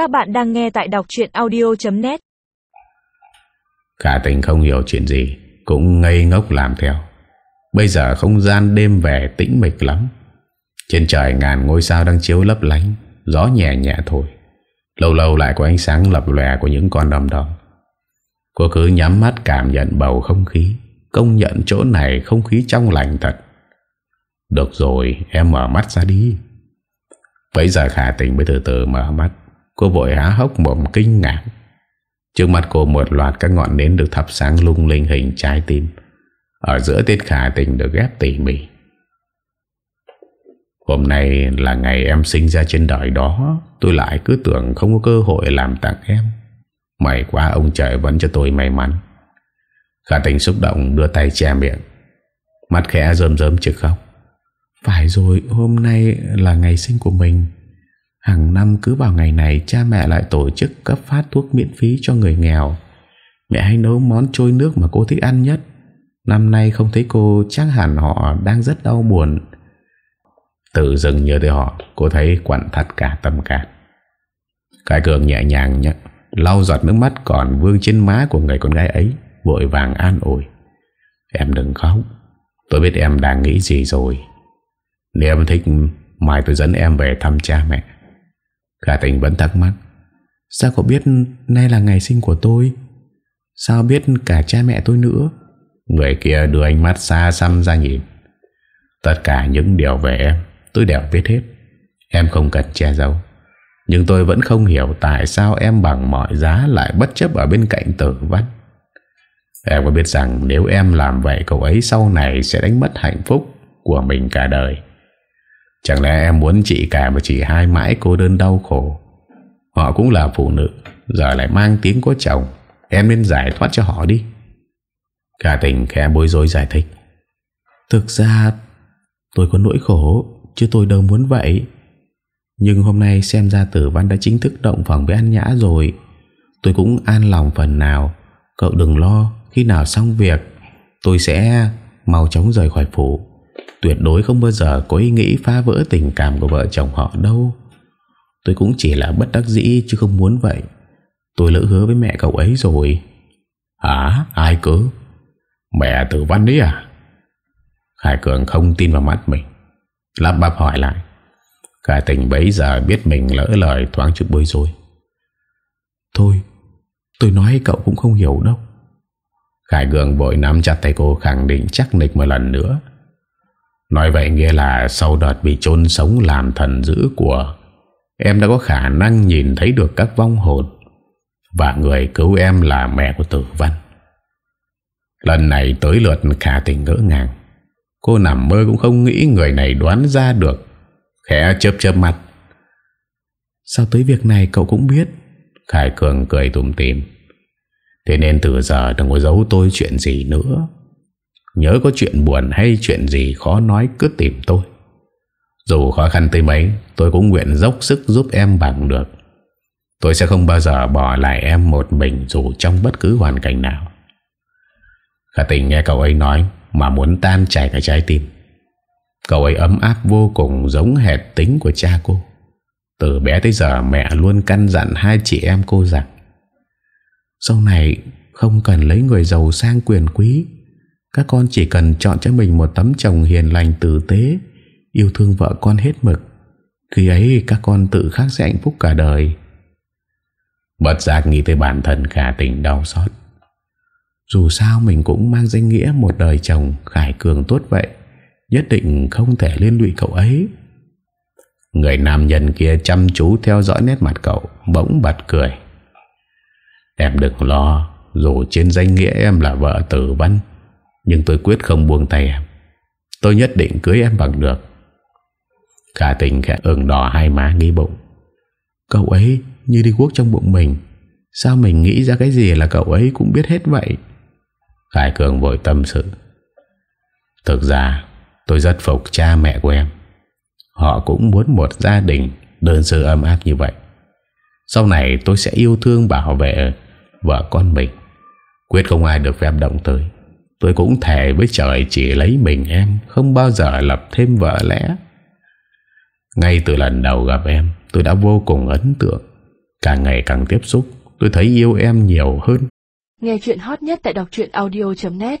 Các bạn đang nghe tại đọc chuyện audio.net Cả tình không hiểu chuyện gì, Cũng ngây ngốc làm theo. Bây giờ không gian đêm về tĩnh mịch lắm. Trên trời ngàn ngôi sao đang chiếu lấp lánh, Gió nhẹ nhẹ thôi Lâu lâu lại có ánh sáng lập lòe của những con đom đóm. Cô cứ nhắm mắt cảm nhận bầu không khí, Công nhận chỗ này không khí trong lành thật. Được rồi, em mở mắt ra đi. Bây giờ khả tình mới từ từ mở mắt. Cô vội há hốc mồm kinh ngạc. Trước mặt cô một loạt các ngọn nến được thắp sáng lung linh hình trái tim. Ở giữa tiết khả tình được ghép tỉ mỉ. Hôm nay là ngày em sinh ra trên đời đó, Tôi lại cứ tưởng không có cơ hội làm tặng em. May quá ông trời vẫn cho tôi may mắn. Khả tình xúc động đưa tay che miệng. Mắt khẽ rơm rớm trực khóc. Phải rồi, hôm nay là ngày sinh của mình. Hàng năm cứ vào ngày này, Cha mẹ lại tổ chức cấp phát thuốc miễn phí cho người nghèo. Mẹ hay nấu món trôi nước mà cô thích ăn nhất. Năm nay không thấy cô, Chắc hẳn họ đang rất đau buồn. Tự dưng nhớ tới họ, Cô thấy quặn thắt cả tâm can. Cái cường nhẹ nhàng nhé Lau giọt nước mắt còn vương trên má của người con gái ấy, Vội vàng an ủi. Em đừng khóc, Tôi biết em đang nghĩ gì rồi. Nếu em thích, Mai tôi dẫn em về thăm cha mẹ. Khả tình vẫn thắc mắc. Sao cậu biết nay là ngày sinh của tôi? Sao biết cả cha mẹ tôi nữa? Người kia đưa ánh mắt xa xăm ra nhìn. Tất cả những điều về em, Tôi đều biết hết. Em không cần che giấu. Nhưng tôi vẫn không hiểu tại sao em bằng mọi giá Lại bất chấp ở bên cạnh tử văn Em có biết rằng Nếu em làm vậy, cậu ấy sau này Sẽ đánh mất hạnh phúc của mình cả đời. Chẳng lẽ em muốn chị cả mà chị hai mãi cô đơn đau khổ? Họ cũng là phụ nữ, Giờ lại mang tiếng có chồng. Em nên giải thoát cho họ đi. Cả tình khẽ bối rối giải thích. Thực ra, Tôi có nỗi khổ, Chứ tôi đâu muốn vậy. Nhưng hôm nay xem ra tử văn đã chính thức động phòng với An Nhã rồi. Tôi cũng an lòng phần nào. Cậu đừng lo, Khi nào xong việc, Tôi sẽ mau chóng rời khỏi phủ. Tuyệt đối không bao giờ có ý nghĩ phá vỡ tình cảm của vợ chồng họ đâu. Tôi cũng chỉ là bất đắc dĩ chứ không muốn vậy. Tôi lỡ hứa với mẹ cậu ấy rồi. Hả? Ai cứ? Mẹ tử văn đấy à? Khải Cường không tin vào mắt mình. Lắp bắp hỏi lại. Cả tình bấy giờ biết mình lỡ lời thoáng chút bối rối. Thôi, Tôi nói cậu cũng không hiểu đâu. Khải Cường vội nắm chặt tay cô khẳng định chắc nịch một lần nữa. Nói vậy nghĩa là sau đợt bị chôn sống làm thần dữ của, Em đã có khả năng nhìn thấy được các vong hồn Và người cứu em là mẹ của tử văn Lần này tới lượt khả tình ngỡ ngàng. Cô nằm mơ cũng không nghĩ người này đoán ra được. Khẽ chớp chớp mặt Sao tới việc này cậu cũng biết? Khải Cường cười tùm tìm Thế nên từ giờ đừng có giấu tôi chuyện gì nữa. Nhớ có chuyện buồn hay chuyện gì khó nói cứ tìm tôi. Dù khó khăn tới mấy, Tôi cũng nguyện dốc sức giúp em bằng được. Tôi sẽ không bao giờ bỏ lại em một mình Dù trong bất cứ hoàn cảnh nào. Khả tình nghe cậu ấy nói Mà muốn tan chảy cả trái tim. Cậu ấy ấm áp vô cùng Giống hệt tính của cha cô. Từ bé tới giờ mẹ luôn căn dặn Hai chị em cô rằng, Sau này không cần lấy người giàu sang quyền quý các con chỉ cần chọn cho mình một tấm chồng hiền lành tử tế, Yêu thương vợ con hết mực. Khi ấy, các con tự khắc sẽ hạnh phúc cả đời. Bật giác nghĩ tới bản thân khả tình đau xót. Dù sao mình cũng mang danh nghĩa một đời chồng khải cường tốt vậy, Nhất định không thể liên lụy cậu ấy. Người nam nhân kia chăm chú theo dõi nét mặt cậu, Bỗng bật cười. Em đừng lo, Dù trên danh nghĩa em là vợ tử văn nhưng tôi quyết không buông tay em. Tôi nhất định cưới em bằng được. Khả tình khẽ ửng đỏ hai má nghĩ bụng. Cậu ấy như đi quốc trong bụng mình. Sao mình nghĩ ra cái gì là cậu ấy cũng biết hết vậy? Khải Cường vội tâm sự. Thực ra, tôi rất phục cha mẹ của em. Họ cũng muốn một gia đình đơn sơ ấm áp như vậy. Sau này tôi sẽ yêu thương bảo vệ vợ con mình. Quyết không ai được phép động tới. Tôi cũng thề với trời, chỉ lấy mình em, Không bao giờ lập thêm vợ lẽ. Ngay từ lần đầu gặp em, Tôi đã vô cùng ấn tượng. Càng ngày càng tiếp xúc, Tôi thấy yêu em nhiều hơn. Nghe chuyện hot nhất tại đọc audio.net